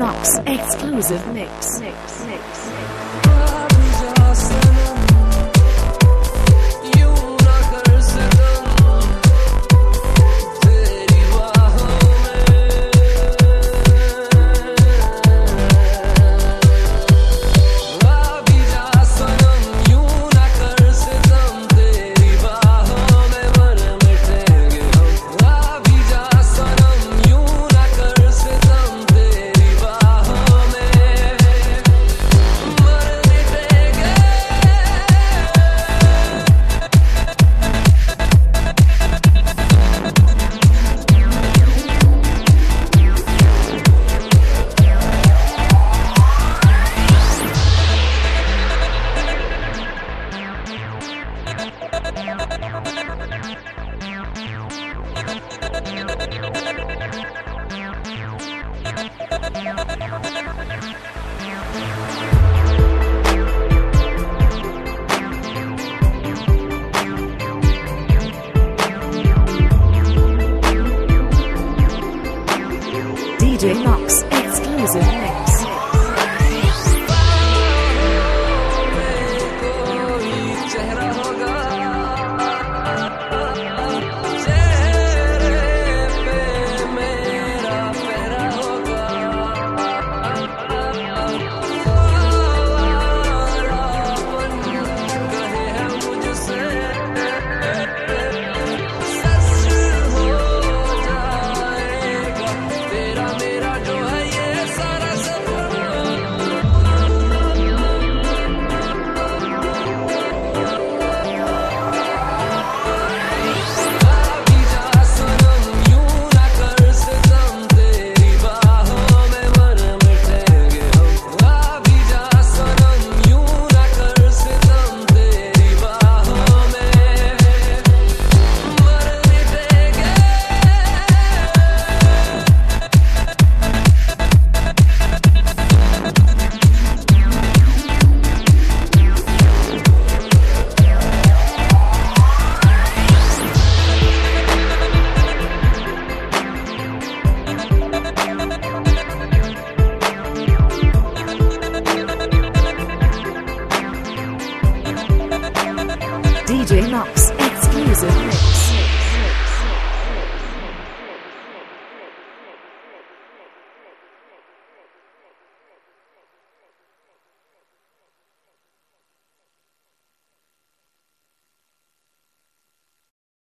Knox exclusive mix. mix, mix, DJ Thank you. Mix.